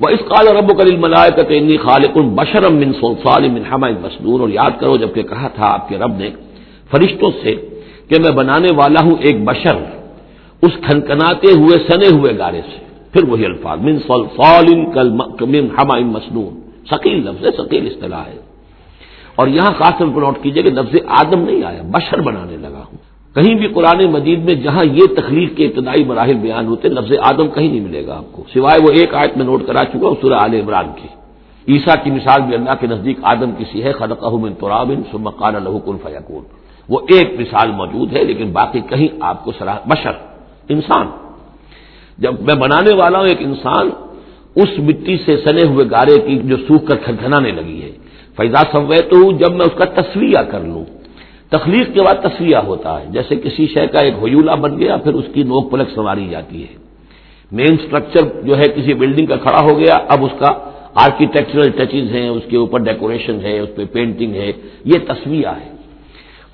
وہ اس قال رب کل ملائے انی خالق بشرم من سلسال من حما مسنون اور یاد کرو جبکہ کہا تھا آپ کے رب نے فرشتوں سے کہ میں بنانے والا ہوں ایک بشر، اس کھنکناتے ہوئے، سنے ہوئے گارے سے۔ پھر وہی الفاظ، من سلسال من حما مسنون۔ ثقیل لفظ ثقیل اصطلاح ہے۔ اور یہاں خاص طور پر نوٹ کیجیے کہ لفظ آدم نہیں آیا، بشر بنانے لگا ہوں۔ کہیں بھی قرآن مجید میں جہاں یہ تخلیق کے ابتدائی مراحل بیان ہوتے، لفظ آدم کہیں نہیں ملے گا آپ کو، سوائے وہ ایک آیت میں نوٹ کرا چکا سورہ عال عمران کی۔ عیسیٰ کی مثال بھی اللہ کے نزدیک آدم کسی ہے خلق ترابن سمکان لہو کن وہ ایک مثال موجود ہے لیکن باقی کہیں آپ کو سراہ بشر، انسان۔ جب میں بنانے والا ہوں، ایک انسان اس مٹی سے سنے ہوئے گارے کی جو سوکھ کر کھنکھنانے لگی ہے۔ فیضا سوے تو جب میں اس کا تصویہ کر لوں تخلیق کے بعد تصویہ ہوتا ہے۔ جیسے کسی شے کا ایک حیولہ بن گیا، پھر اس کی نوک پلک سنواری جاتی ہے۔ مین اسٹرکچر جو ہے، کسی بلڈنگ کا کھڑا ہو گیا، اب اس کا آرکیٹیکچرل ٹچز ہیں، اس کے اوپر ڈیکوریشن ہے اس پہ پینٹنگ ہے۔ یہ تصویہ ہے۔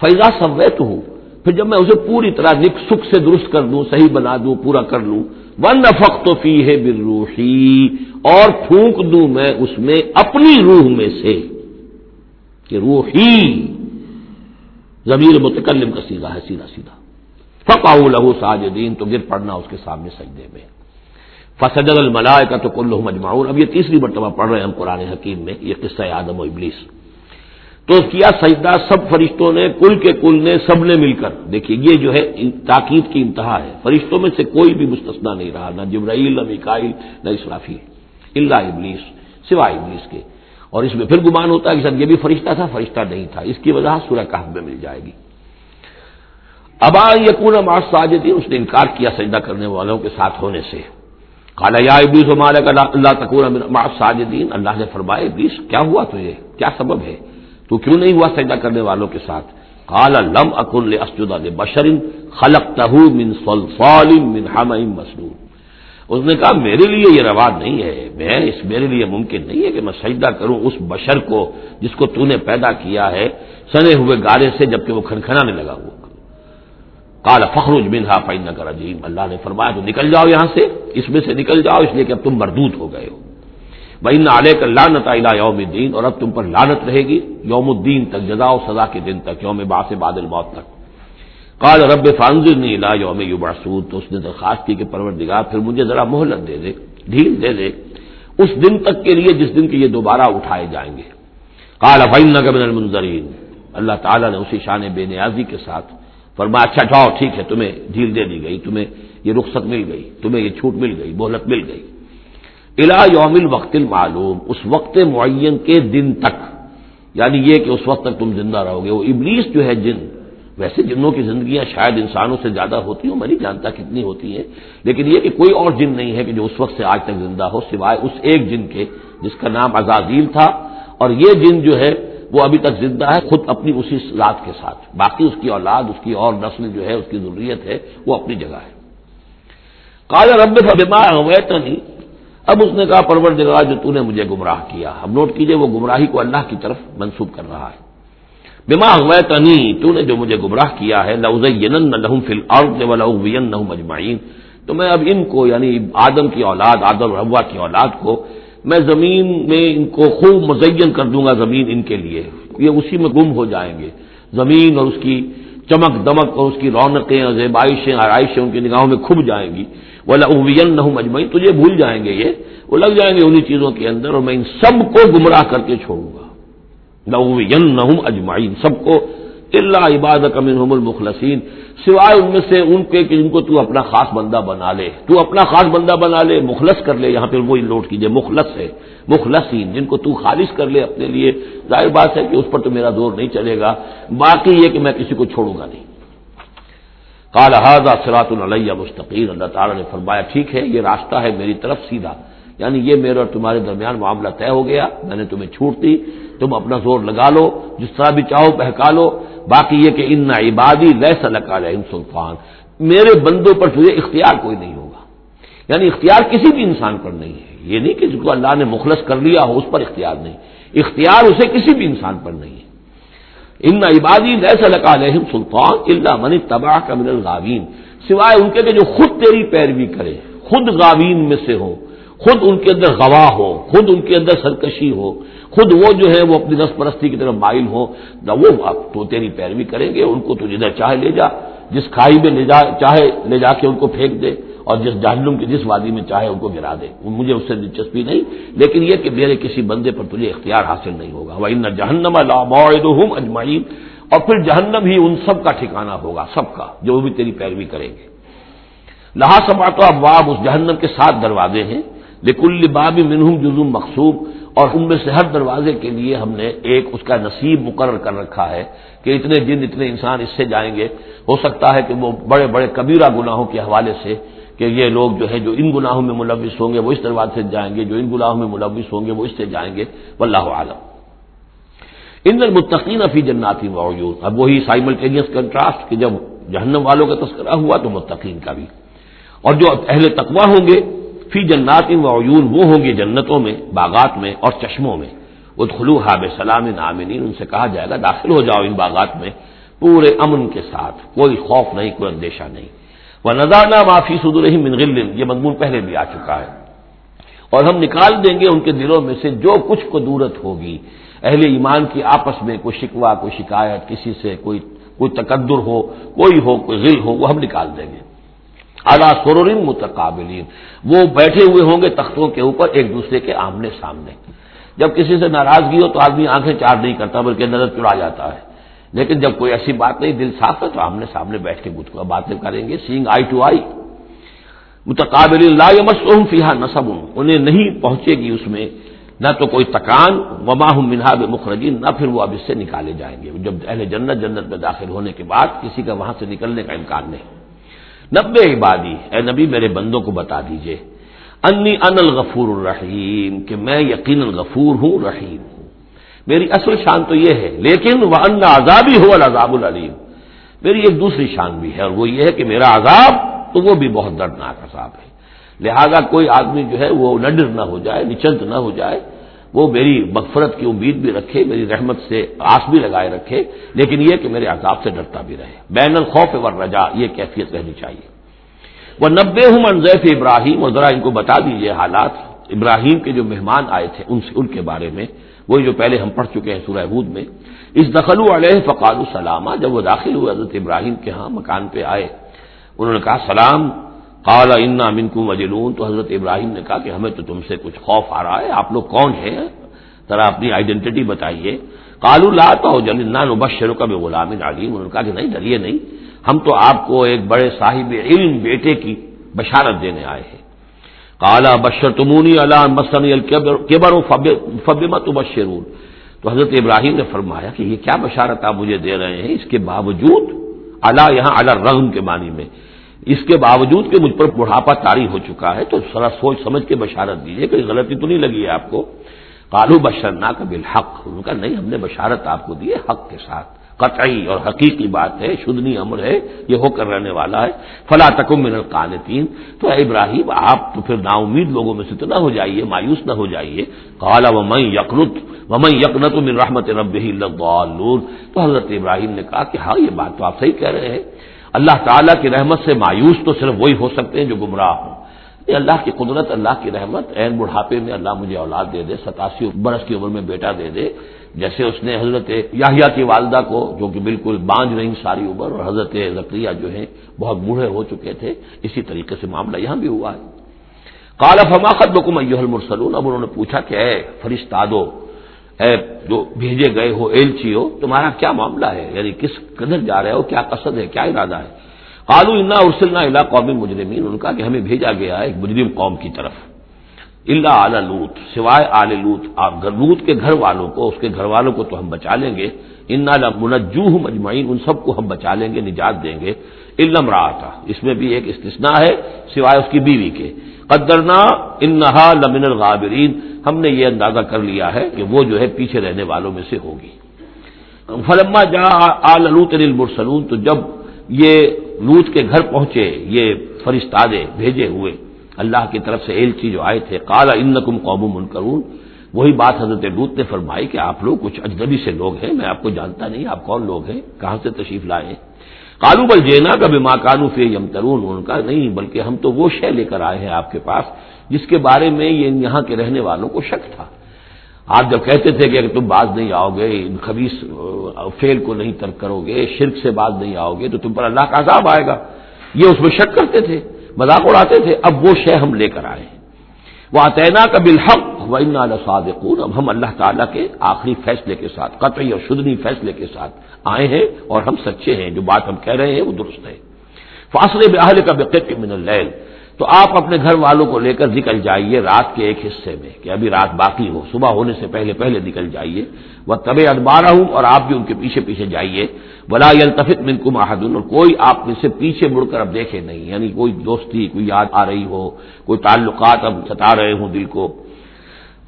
فیضا سویت ہوں پھر جب میں اسے پوری طرح نک سکھ سے درست کر دوں، صحیح بنا دوں، پورا کر لوں ون نفق تو فی ہے بروحی اور پھونک دوں میں اس میں اپنی روح میں سے کہ روحی ضمیر متکلم کا سیدھا ہے، سیدھا سیدھا۔ فقا لہو ساجدین، تو گر پڑنا اس کے سامنے سجدے میں۔ فسد الملائے کا تو کل مجمعون اب یہ تیسری مرتبہ پڑھ رہے ہیں ہم قرآن حکیم میں، یہ قصہ آدم و ابلیس۔ تو کیا سجدہ سب فرشتوں نے، کل کے کل نے، سب نے مل کر۔ دیکھیے، یہ جو ہے تاکید کی انتہا ہے۔ فرشتوں میں سے کوئی بھی مستثنا نہیں رہا، نہ جبرائیل، نہ مکائل نہ اسرافی اللہ ابلیس سوائے ابلیس کے۔ اور اس میں پھر گمان ہوتا ہے کہ سر یہ بھی فرشتہ تھا، فرشتہ نہیں تھا۔ اس کی وجہ سورہ کہف میں مل جائے گی۔ ابا یقون ماس ساجدی اس نے انکار کیا سجدہ کرنے والوں کے ساتھ ہونے سے۔ کالا یا ابلیس و مالک اللہ تکون ماس ساجدین اللہ نے فرمایا، ابلیس، کیا ہوا تجھے؟ کیا سبب ہے؟ تو کیوں نہیں ہوا سجدہ کرنے والوں کے ساتھ؟ کالا لم اکن اسجد بشرن خلق تہ من صلصال من حمع مسنون۔ اس نے کہا، میرے لیے یہ روا نہیں ہے، میں اس میرے لیے ممکن نہیں ہے کہ میں سجدہ کروں اس بشر کو جس کو تو نے پیدا کیا ہے، سنے ہوئے گارے سے جبکہ وہ کھنکھنانے لگا وہ کالا فخر منہا فائن کر اللہ نے فرمایا، تو نکل جاؤ یہاں سے، اس میں سے نکل جاؤ، اس لیے کہ اب تم مردود ہو گئے ہو۔ بھائی علیہ کا لانت آئلہ یوم الدین اور اب تم پر لانت رہے گی، یوم الدین تک جزا و سزا کے دن تک، یوم باس بادل موت تک۔ کال رب فانزر نہیں لا یوم یو برسود تو اس نے درخواست کی کہ پرور دگار پھر مجھے ذرا مہلت دے دے، ڈھیل دے دے، اس دن تک کے لیے جس دن کے یہ دوبارہ اٹھائے جائیں گے۔ کال افین من المنظرین، اللہ تعالیٰ نے اسی شان بے نیازی کے ساتھ فرمایا اچھا جاؤ، ٹھیک ہے، تمہیں ڈھیل دے دی گئی، تمہیں یہ رخصت مل گئی، تمہیں یہ چھوٹ مل گئی، مہلت مل گئی۔ الا یوم الوقت المعلوم، اس وقت معین کے دن تک یعنی یہ کہ اس وقت تک تم زندہ رہو گے، وہ ابلیس جو ہے جن ویسے جنوں کی زندگیاں شاید انسانوں سے زیادہ ہوتی ہوں، میں نہیں جانتا کتنی ہوتی ہیں، لیکن یہ کہ کوئی اور جن نہیں ہے کہ جو اس وقت سے آج تک زندہ ہو، سوائے اس ایک جن کے جس کا نام ازازیل تھا، اور یہ جن جو ہے، وہ ابھی تک زندہ ہے، خود اپنی اسی ذات کے ساتھ۔ باقی اس کی اولاد، اس کی اور نسل جو ہے، اس کی ضروریت ہے، وہ اپنی جگہ ہے۔ کالا رب تو نہیں اب اس نے کہا پرور جگہ جو تو نے مجھے گمراہ کیا۔ اب نوٹ کیجیے، وہ گمراہی کو اللہ کی طرف منسوخ کر رہا ہے۔ بما تنی تو نے جو مجھے گمراہ کیا ہے لہم فل اور مجمعین تو میں اب ان کو یعنی آدم کی اولاد، آدم روا کی اولاد کو، میں زمین میں ان کو خوب مزین کر دوں گا، زمین ان کے لیے۔ یہ اسی میں گم ہو جائیں گے۔ زمین اور اس کی چمک دمک اور اس کی رونقیں اور زیبائشیں آرائشیں ان کی نگاہوں میں کھب جائیں گی۔ وہ لوین نہ مجمعین تجھے بھول جائیں گے یہ۔ وہ لگ جائیں گے انہیں چیزوں کے اندر اور میں ان سب کو گمراہ کر کے چھوڑوں گا۔ اجمعین سب کو اللہ عباد کمن المخلصین سوائے ان میں سے ان کے کہ جن کو تو اپنا خاص بندہ بنا لے. تو اپنا خاص بندہ بنا لے، مخلص کر لے. یہاں پہ وہی نوٹ کیجیے، مخلص ہے، مخلصین، جن کو تو خالص کر لے اپنے لیے. ظاہر بات ہے کہ اس پر تو میرا دور نہیں چلے گا. باقی یہ کہ میں کسی کو چھوڑوں گا نہیں. کال حاضہ سرات العلیہ مستقیر اللہ تعالیٰ نے فرمایا، ٹھیک ہے، یہ راستہ ہے میری طرف سیدھا. یعنی یہ میرے اور تمہارے درمیان معاملہ طے ہو گیا، میں نے تمہیں چھوٹ دی، تم اپنا زور لگا لو، جس طرح بھی چاہو بہکا لو، باقی یہ کہ ان عبادی لہ ان سلطان، میرے بندوں پر تجھے اختیار کوئی نہیں ہوگا۔ یعنی اختیار کسی بھی انسان پر نہیں ہے۔ یہ نہیں کہ جس کو اللہ نے مخلص کر لیا ہو، اس پر اختیار نہیں۔ اختیار اسے کسی بھی انسان پر نہیں ہے۔ ان عبادی لہ علیہم سلطان اللہ من تباہ کا من الغاوین۔ سوائے ان کے جو خود تیری پیروی کرے، خود غاوین میں سے ہو۔ خود ان کے اندر گواہ ہو، خود ان کے اندر سرکشی ہو، خود وہ جو ہے وہ اپنی رس پرستی کی طرف مائل ہو، نہ وہ تو تیری پیروی کریں گے، ان کو تو جدھر چاہے لے جا، جس کھائی میں لے جا، چاہے لے جا کے ان کو پھینک دے، اور جس جہنم کی جس وادی میں چاہے ان کو گرا دے۔ مجھے اس سے دلچسپی نہیں، لیکن یہ کہ میرے کسی بندے پر تجھے اختیار حاصل نہیں ہوگا۔ وہ ان جہنم اجمعین اور پھر جہنم ہی ان سب کا ٹھکانا ہوگا، سب کا، جو بھی تیری پیروی کریں گے۔ لہا سما تو اب اس جہنم کے ساتھ دروازے ہیں۔ لیکن باب منہم جزم مقصوب اور ان میں سے ہر دروازے کے لیے ہم نے ایک اس کا نصیب مقرر کر رکھا ہے کہ اتنے جن اتنے انسان اس سے جائیں گے۔ ہو سکتا ہے کہ وہ بڑے بڑے کبیرہ گناہوں کے حوالے سے کہ یہ لوگ جو ہے جو ان گناہوں میں ملوث ہوں گے وہ اس دروازے سے جائیں گے، جو ان گناہوں میں ملوث ہوں گے وہ اس سے جائیں گے۔ واللہ عالم ان المتقین فی جناتی موجود اب وہی سائملٹینیس کنٹراسٹ کہ جب جہنم والوں کا تذکرہ ہوا تو متقین کا بھی۔ اور جو اہل تقوا ہوں گے فی جنات وعیون وہ ہوں گے جنتوں میں، باغات میں اور چشموں میں۔ وہ خلو حاب سلام نامنین ان سے کہا جائے گا، داخل ہو جاؤ ان باغات میں، پورے امن کے ساتھ، کوئی خوف نہیں، کوئی اندیشہ نہیں۔ وہ نظانہ معافی صدر منغل یہ مضمون پہلے بھی آ چکا ہے۔ اور ہم نکال دیں گے ان کے دلوں میں سے جو کچھ کو دورت ہوگی۔ اہل ایمان کی آپس میں کوئی شکوہ، کوئی شکایت، کسی سے کوئی کوئی تقدر ہو، کوئی ہو، کوئی غل ہو، وہ ہم نکال دیں گے۔ اعلیٰ سرورن متقابلین وہ بیٹھے ہوئے ہوں گے تختوں کے اوپر ایک دوسرے کے آمنے سامنے۔ جب کسی سے ناراضگی ہو تو آدمی آنکھیں چار نہیں کرتا، بلکہ نظر چڑا جاتا ہے۔ لیکن جب کوئی ایسی بات نہیں، دل صاف ہے تو آمنے سامنے بیٹھ کے باتیں کریں گے۔ سینگ آئی ٹو آئی متقابل لا مسلم فیحا نصب۔ انہیں نہیں پہنچے گی اس میں نہ تو کوئی تکان۔ وما ہوں منہا مخرجین نہ پھر وہ اب اس سے نکالے جائیں گے۔ جب اہل جنت جنت میں داخل ہونے کے بعد کسی کا وہاں سے نکلنے کا امکان نہیں۔ نبے عبادی، اے نبی میرے بندوں کو بتا دیجیے، انی ان الغفور الرحیم، کہ میں یقین الغفور ہوں، رحیم ہوں۔ میری اصل شان تو یہ ہے، لیکن وہ ان عذابی ہو العذاب العلیم میری ایک دوسری شان بھی ہے، اور وہ یہ ہے کہ میرا عذاب تو وہ بھی بہت دردناک عذاب ہے۔ لہذا کوئی آدمی جو ہے وہ نڈر نہ ہو جائے نچنت نہ ہو جائے وہ میری مغفرت کی امید بھی رکھے، میری رحمت سے آس بھی لگائے رکھے، لیکن یہ کہ میرے عذاب سے ڈرتا بھی رہے۔ بین الخوف و رجا یہ کیفیت رہنی چاہیے۔ وہ نبے ہوں منظیف ابراہیم اور ذرا ان کو بتا دیجیے حالات۔ ابراہیم کے جو مہمان آئے تھے، ان سے ان کے بارے میں، وہی جو پہلے ہم پڑھ چکے ہیں سورہ حود میں۔ اس دخل علیہ فقاد السلامہ جب وہ داخل ہوئے حضرت ابراہیم کے ہاں مکان پہ آئے، انہوں نے کہا، سلام قال انا من کو مجلون تو حضرت ابراہیم نے کہا کہ ہمیں تو تم سے کچھ خوف آ رہا ہے، آپ لوگ کون ہیں؟ ذرا اپنی آئیڈینٹی بتائیے۔ کالو لاتا ہو جلنا نبشر کا بھی غلام علیم۔ انہوں نے کہا کہ نہیں، ڈریے نہیں، ہم تو آپ کو ایک بڑے صاحب علم بیٹے کی بشارت دینے آئے ہیں۔ کالا بشر تمونی اللہ مسن البر فبمت بشرون تو حضرت ابراہیم نے فرمایا کہ یہ کیا بشارت آپ مجھے دے رہے ہیں؟ اس کے باوجود اللہ یہاں اللہ رغم کے معنی میں۔ اس کے باوجود کہ مجھ پر بڑھاپا تاری ہو چکا ہے، تو ذرا سوچ سمجھ کے بشارت دیجیے کوئی غلطی تو نہیں لگی ہے آپ کو؟ کالو بشرنا کا بالحق ان کا نہیں، ہم نے بشارت آپ کو دی ہے حق کے ساتھ۔ قطعی اور حقیقی بات ہے، شدنی امر ہے، یہ ہو کر رہنے والا ہے۔ فلا تکم من القانتین۔ تو اے ابراہیم، آپ تو پھر نا امید لوگوں میں سے تو نہ ہو جائیے، مایوس نہ ہو جائیے۔ کالا ومن یقنت ومن یقنت من رحمت رب تو حضرت ابراہیم نے کہا کہ ہاں یہ بات تو آپ صحیح کہہ رہے ہیں۔ اللہ تعالیٰ کی رحمت سے مایوس تو صرف وہی ہو سکتے ہیں جو گمراہ ہوں۔ یہ اللہ کی قدرت، اللہ کی رحمت عین بڑھاپے میں اللہ مجھے اولاد دے دے، ستاسی برس کی عمر میں بیٹا دے دے۔ جیسے اس نے حضرت یاہیا کی والدہ کو، جو کہ بالکل بانج رہی ساری عمر، اور حضرت ذکریہ جو ہیں، بہت بوڑھے ہو چکے تھے۔ اسی طریقے سے معاملہ یہاں بھی ہوا ہے۔ کالا فماخت بکم المرسلون؟ اب انہوں نے پوچھا کہ اے فرشتہ دو اے جو بھیجے گئے ہو ایلچی ہو، تمہارا کیا معاملہ ہے؟ یعنی کس قدر جا رہے ہو، کیا قصد ہے، کیا ارادہ ہے؟ کالو انا ارسلنا اللہ قوم مجرمین ان کا کہ ہمیں بھیجا گیا ہے ایک مجرم قوم کی طرف۔ اللہ اعلی لوت سوائے آل لوت آپ لوت کے گھر والوں کو، اس کے گھر والوں کو تو ہم بچا لیں گے۔ انا منجو مجمعین ان سب کو ہم بچا لیں گے، نجات دیں گے۔ علم رہا تھا اس میں بھی ایک استثناء ہے، سوائے اس کی بیوی کے۔ قدرنا انہا لمن الغابرین ہم نے یہ اندازہ کر لیا ہے کہ وہ جو ہے پیچھے رہنے والوں میں سے ہوگی۔ فلما جا آل لوت المرسلون، تو جب یہ لوت کے گھر پہنچے، یہ فرشتادے بھیجے ہوئے، اللہ کی طرف سے ایلچی جو آئے تھے کالا ان کم قوم منکرون وہی بات حضرت لوت نے فرمائی کہ آپ لوگ کچھ اجنبی سے لوگ ہیں، میں آپ کو جانتا نہیں، آپ کون لوگ ہیں؟ کہاں سے تشریف لائے کالو بل جینا کا ماں کانو فی یم ترون ان کا نہیں، بلکہ ہم تو وہ شے لے کر آئے ہیں آپ کے پاس جس کے بارے میں یہ یہاں کے رہنے والوں کو شک تھا۔ آپ جب کہتے تھے کہ اگر تم باز نہیں آؤ گے، ان خبیص فیل کو نہیں ترک کرو گے، شرک سے باز نہیں آؤ گے، تو تم پر اللہ کا عذاب آئے گا۔ یہ اس میں شک کرتے تھے، مذاق اڑاتے تھے۔ اب وہ شے ہم لے کر آئے ہیں۔ وہ آتینا کا بالحق و صادقون اب ہم اللہ تعالیٰ کے آخری فیصلے کے ساتھ، قطعی اور شدنی فیصلے کے ساتھ آئے ہیں اور ہم سچے ہیں، جو بات ہم کہہ رہے ہیں وہ درست ہے۔ فاصلے بحال کا بقت من اللیل تو آپ اپنے گھر والوں کو لے کر نکل جائیے رات کے ایک حصے میں، کہ ابھی رات باقی ہو، صبح ہونے سے پہلے پہلے نکل جائیے۔ وہ طب ادبارہ ہوں اور آپ بھی ان کے پیچھے پیچھے جائیے۔ بلا التفت من کو محدود اور کوئی آپ میں سے پیچھے مڑ کر اب دیکھے نہیں یعنی کوئی دوستی، کوئی یاد آ رہی ہو، کوئی تعلقات اب ستا رہے ہوں دل کو۔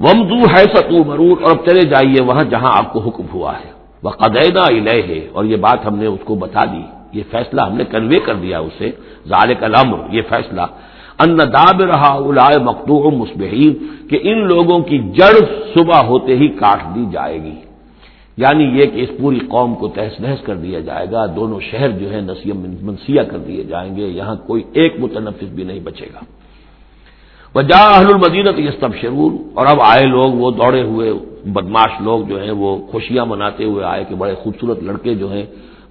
ومزو ہے ستو مرور اور اب چلے جائیے وہاں جہاں آپ کو حکم ہوا ہے۔ وہ قدیدہ الہ ہے اور یہ بات ہم نے اس کو بتا دی۔ یہ فیصلہ ہم نے کنوے کر دیا اسے۔ ظال کلام یہ فیصلہ۔ ان داب رہا الاائے مقدوع کہ ان لوگوں کی جڑ صبح ہوتے ہی کاٹ دی جائے گی۔ یعنی یہ کہ اس پوری قوم کو تحس نحس کر دیا جائے گا۔ دونوں شہر جو ہے نسیم منسیہ کر دیے جائیں گے۔ یہاں کوئی ایک متنفس بھی نہیں بچے گا۔ وجا اہل المدینت یہ سب شرور اور اب آئے لوگ، وہ دوڑے ہوئے بدماش لوگ جو ہیں، وہ خوشیاں مناتے ہوئے آئے کہ بڑے خوبصورت لڑکے جو ہیں،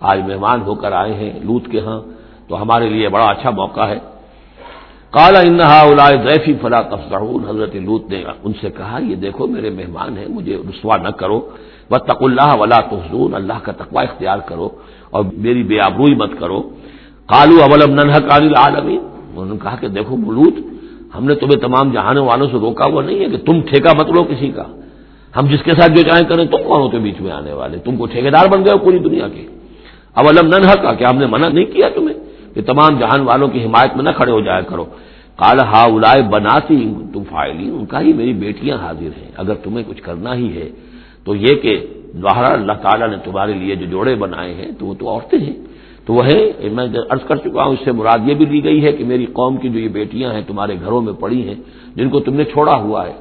آج مہمان ہو کر آئے ہیں لوت کے ہاں تو ہمارے لیے بڑا اچھا موقع ہے۔ کالا انہا اولائے ضیفی فلا تفصاحون حضرت لوت نے ان سے کہا، یہ دیکھو میرے مہمان ہیں، مجھے رسوا نہ کرو۔ و تق اللہ ولا تحزون اللہ کا تقوا اختیار کرو اور میری بے آبروئی مت کرو۔ کالو اولم ننہ کال عالمی انہوں نے کہا کہ دیکھو ملوت ہم نے تمہیں تمام جہانوں والوں سے روکا ہوا نہیں ہے کہ تم ٹھیکہ مت لو کسی کا۔ ہم جس کے ساتھ جو چاہیں کریں، تم کون ہوتے بیچ میں آنے والے۔ تم کو ٹھیکیدار بن گئے ہو پوری دنیا کے۔ اولم ننہ کا کیا ہم نے منع نہیں کیا تمہیں کہ تمام جہان والوں کی حمایت میں نہ کھڑے ہو جایا کرو۔ کال ہا الا بناتی تم فائلی ان کا ہی میری بیٹیاں حاضر ہیں۔ اگر تمہیں کچھ کرنا ہی ہے تو یہ کہ دوہرا اللہ تعالیٰ نے تمہارے لیے جو جوڑے بنائے ہیں، تو وہ تو عورتیں ہیں۔ تو وہ ہے میں عرض کر چکا ہوں، اس سے مراد یہ بھی لی گئی ہے کہ میری قوم کی جو یہ بیٹیاں ہیں، تمہارے گھروں میں پڑی ہیں، جن کو تم نے چھوڑا ہوا ہے،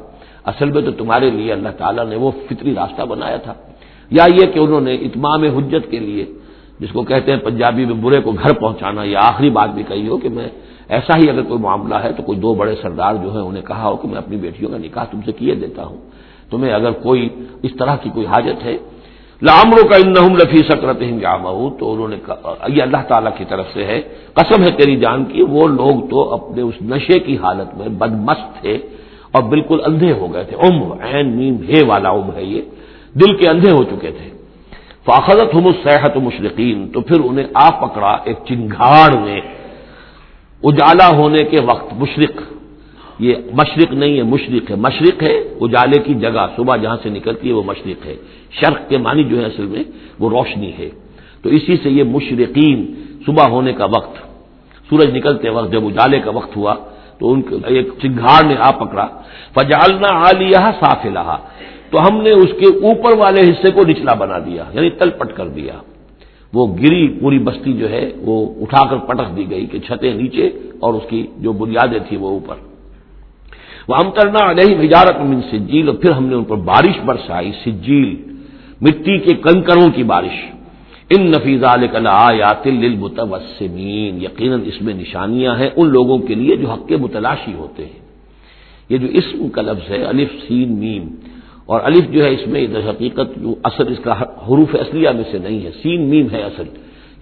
اصل میں تو تمہارے لیے اللہ تعالیٰ نے وہ فطری راستہ بنایا تھا۔ یا یہ کہ انہوں نے اتمام حجت کے لیے، جس کو کہتے ہیں پنجابی میں برے کو گھر پہنچانا، یہ آخری بات بھی کہی ہو کہ میں، ایسا ہی اگر کوئی معاملہ ہے تو کوئی دو بڑے سردار جو ہیں، انہیں کہا ہو کہ میں اپنی بیٹیوں کا نکاح تم سے کیے دیتا ہوں۔ تمہیں اگر کوئی اس طرح کی کوئی حاجت ہے لامروں کا ان لفی سکرت ہنگامہ تو انہوں نے یہ اللہ تعالیٰ کی طرف سے ہے، قسم ہے تیری جان کی، وہ لوگ تو اپنے اس نشے کی حالت میں بدمست تھے اور بالکل اندھے ہو گئے تھے۔ ام عین نیم ہے والا ام ہے یہ۔ دل کے اندھے ہو چکے تھے۔ فاخذت ہم صحت مشرقین، تو پھر انہیں آ پکڑا ایک چنگاڑ نے اجالا ہونے کے وقت مشرق یہ مشرق نہیں ہے، مشرق ہے۔ مشرق ہے اجالے کی جگہ، صبح جہاں سے نکلتی ہے، وہ مشرق ہے۔ شرق کے معنی جو ہے اصل میں، وہ روشنی ہے۔ تو اسی سے یہ مشرقین صبح ہونے کا وقت، سورج نکلتے وقت جب اجالے کا وقت ہوا، تو ان ایک چنگاڑ نے آ پکڑا۔ فجالنا آلیہ صاف لہا تو ہم نے اس کے اوپر والے حصے کو نچلا بنا دیا یعنی تل پٹ کر دیا۔ وہ گری پوری بستی جو ہے، وہ اٹھا کر پٹک دی گئی کہ چھتیں نیچے اور اس کی جو بنیادیں تھیں وہ اوپر۔ وہ ہم کرنا نہیں ہجارت من سجیل، اور پھر ہم نے ان پر بارش برسائی، سجیل، مٹی کے کنکروں کی بارش۔ ان نفیز آیات للمتوسمین۔ یقیناً اس میں نشانیاں ہیں ان لوگوں کے لیے جو حق کے متلاشی ہوتے ہیں۔ یہ جو اسم کا لفظ ہے، الف، سین، میم۔ اور الف جو ہے اس میں حقیقت جو اصل اس کا حروف اصلیہ میں سے نہیں ہے۔ سین، میم ہے اصل۔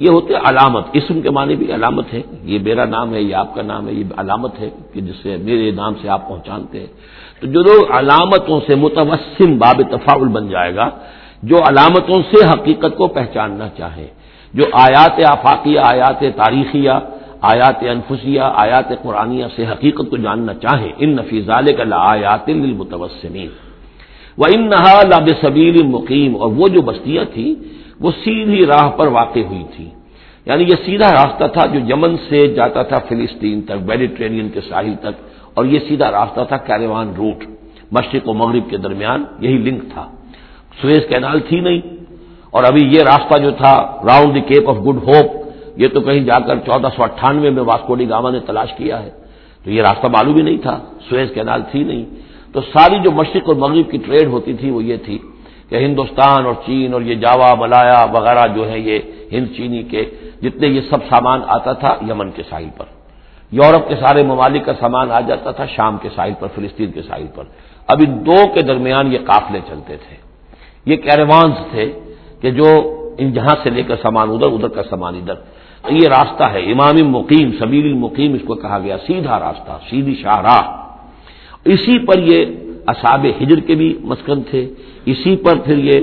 یہ ہوتے علامت۔ اسم کے معنی بھی علامت ہے۔ یہ میرا نام ہے، یہ آپ کا نام ہے، یہ علامت ہے کہ جس سے میرے نام سے آپ پہچانتے ہیں۔ تو جو لوگ علامتوں سے متوسم باب تفاول بن جائے گا، جو علامتوں سے حقیقت کو پہچاننا چاہے، جو آیات آفاقیہ، آیات تاریخیہ، آیات انفسیہ، آیات قرآنیہ سے حقیقت کو جاننا چاہے، ان نفیزال کا لا آیات للمتوسمین۔ وہ ان نہا لاب مقیم اور وہ جو بستیاں تھیں وہ سیدھی راہ پر واقع ہوئی تھی۔ یعنی یہ سیدھا راستہ تھا جو یمن سے جاتا تھا فلسطین تک، میڈیٹرینین کے ساحل تک، اور یہ سیدھا راستہ تھا کیروان روٹ۔ مشرق و مغرب کے درمیان یہی لنک تھا۔ سویز کینال تھی نہیں، اور ابھی یہ راستہ جو تھا، round the Cape of Good Hope, یہ تو کہیں جا کر چودہ سو اٹھانوے میں واسکوڈی گاما نے تلاش کیا ہے۔ تو یہ راستہ معلوم ہی نہیں تھا، سویز کینال تھی نہیں۔ تو ساری جو مشرق اور مغرب کی ٹریڈ ہوتی تھی وہ یہ تھی۔ کہ ہندوستان اور چین اور یہ جاوا ملایا وغیرہ جو ہے یہ ہند چینی کے جتنے یہ سب سامان آتا تھا یمن کے ساحل پر۔ یورپ کے سارے ممالک کا سامان آ جاتا تھا شام کے ساحل پر، فلسطین کے ساحل پر۔ اب ان دو کے درمیان یہ قافلے چلتے تھے۔ یہ کیروانس تھے کہ جو ان جہاں سے لے کر سامان ادھر ادھر کا سامان ادھر۔ یہ راستہ ہے، امام مقیم، سبیل المقیم اس کو کہا گیا، سیدھا راستہ، سیدھی شاہراہ اسی پر یہ اصاب ہجر کے بھی مسکن تھے، اسی پر پھر یہ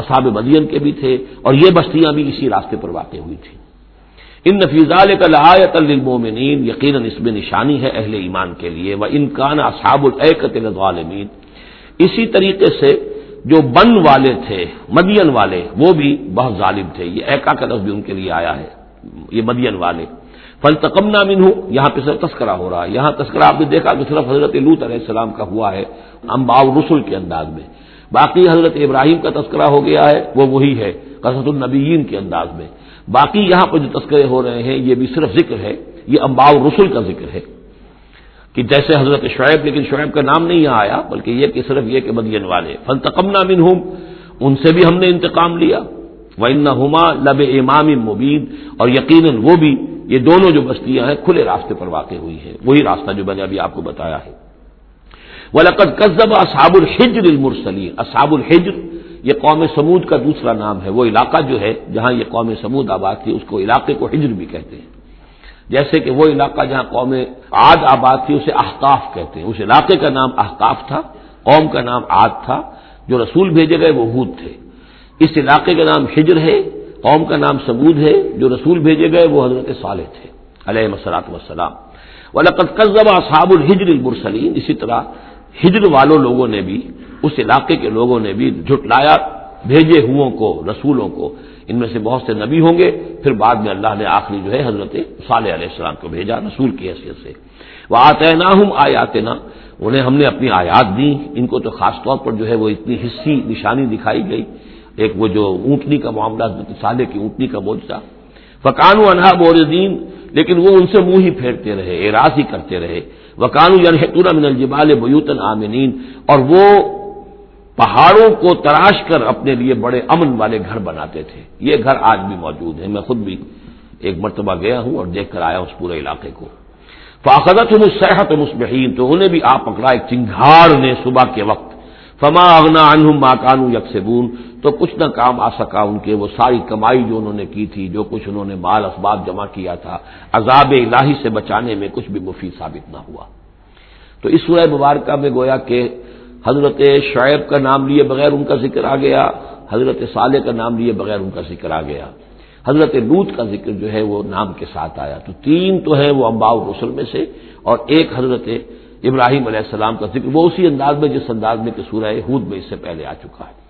اصاب مدین کے بھی تھے، اور یہ بستیاں بھی اسی راستے پر واقع ہوئی تھیں۔ ان نفیزال کا المومنین یقیناً اس میں نشانی ہے اہل ایمان کے لیے وہ انکان اصحاب العقت العالمین اسی طریقے سے جو بن والے تھے، مدین والے، وہ بھی بہت ظالم تھے۔ یہ ایکا کا لفظ بھی ان کے لیے آیا ہے، یہ مدین والے۔ فل تکم نامن ہوں یہاں پہ صرف تذکرہ ہو رہا ہے۔ یہاں تذکرہ آپ نے دیکھا کہ صرف حضرت لوت علیہ السلام کا ہوا ہے امباؤ رسول کے انداز میں۔ باقی حضرت ابراہیم کا تذکرہ ہو گیا ہے، وہ وہی ہے قصد النبیین کے انداز میں۔ باقی یہاں پر جو تذکرے ہو رہے ہیں، یہ بھی صرف ذکر ہے، یہ امباؤ رسول کا ذکر ہے۔ کہ جیسے حضرت شعیب، لیکن شعیب کا نام نہیں یہاں آیا، بلکہ یہ کہ صرف یہ کہ مدین والے۔ فن تقمنا من ہوں ان سے بھی ہم نے انتقام لیا۔ ہما لب امام مبین اور یقیناً وہ بھی یہ دونوں جو بستیاں ہیں کھلے راستے پر واقع ہوئی ہیں۔ وہی راستہ جو میں نے ابھی آپ کو بتایا ہے۔ وہ لقد قزب اصاب الحجر المرسلی اصاب الحجر، یہ قوم سمود کا دوسرا نام ہے۔ وہ علاقہ جو ہے جہاں یہ قوم سمود آباد تھی، اس کو علاقے کو ہجر بھی کہتے ہیں۔ جیسے کہ وہ علاقہ جہاں قوم عاد آباد تھی، اسے احتاف کہتے ہیں۔ اس علاقے کا نام احتاف تھا، قوم کا نام عاد تھا۔ جو رسول بھیجے گئے وہ ہود تھے۔ اس علاقے کا نام ہجر ہے۔ قوم کا نام سمود ہے، جو رسول بھیجے گئے، وہ حضرت صالح تھے، علیہ مسلاط وسلام و لقت قزب اصحاب الحجر المرسلین اسی طرح ہجر والوں لوگوں نے بھی، اس علاقے کے لوگوں نے بھی جھٹلایا، بھیجے ہوں کو، رسولوں کو۔ ان میں سے بہت سے نبی ہوں گے، پھر بعد میں اللہ نے آخری جو ہے حضرت صالح علیہ السلام کو بھیجا، رسول کی حیثیت سے۔ وہ آتے نہ ہوں آیاتے نہ انہیں ہم نے اپنی آیات دی ان کو تو خاص طور پر جو ہے وہ اتنی حصی نشانی دکھائی گئی۔ ایک وہ جو اونٹنی کا معاملہ صالح کی اونٹنی کا موجودہ فقان انہا بوردین لیکن وہ ان سے منہ ہی پھیرتے رہے، اعراض ہی کرتے رہے۔ وکانو یعنی من الجبال بیوتن آمنین اور وہ پہاڑوں کو تراش کر اپنے لیے بڑے امن والے گھر بناتے تھے۔ یہ گھر آج بھی موجود ہیں میں خود بھی ایک مرتبہ گیا ہوں اور دیکھ کر آیا اس پورے علاقے کو۔ فاقدت ہوں صحت مسبحین تو انہیں بھی آپ پکڑا۔ ایک چنگھاڑ نے صبح کے وقت فما اغنا انہم ماکانو یکسبون تو کچھ نہ کام آ سکا ان کے، وہ ساری کمائی جو انہوں نے کی تھی، جو کچھ انہوں نے مال اسباب جمع کیا تھا، عذاب الہی سے بچانے میں کچھ بھی مفید ثابت نہ ہوا۔ تو اس سورہ مبارکہ میں گویا کہ حضرت شعیب کا نام لیے بغیر ان کا ذکر آ گیا، حضرت صالح کا نام لیے بغیر ان کا ذکر آ گیا۔ حضرت لوت کا ذکر جو ہے وہ نام کے ساتھ آیا۔ تو تین تو ہے وہ امباؤ رسول میں سے اور ایک حضرت ابراہیم علیہ السلام کا ذکر، وہ اسی انداز میں جس انداز میں کہ سورہ ہود میں اس سے پہلے آ چکا ہے۔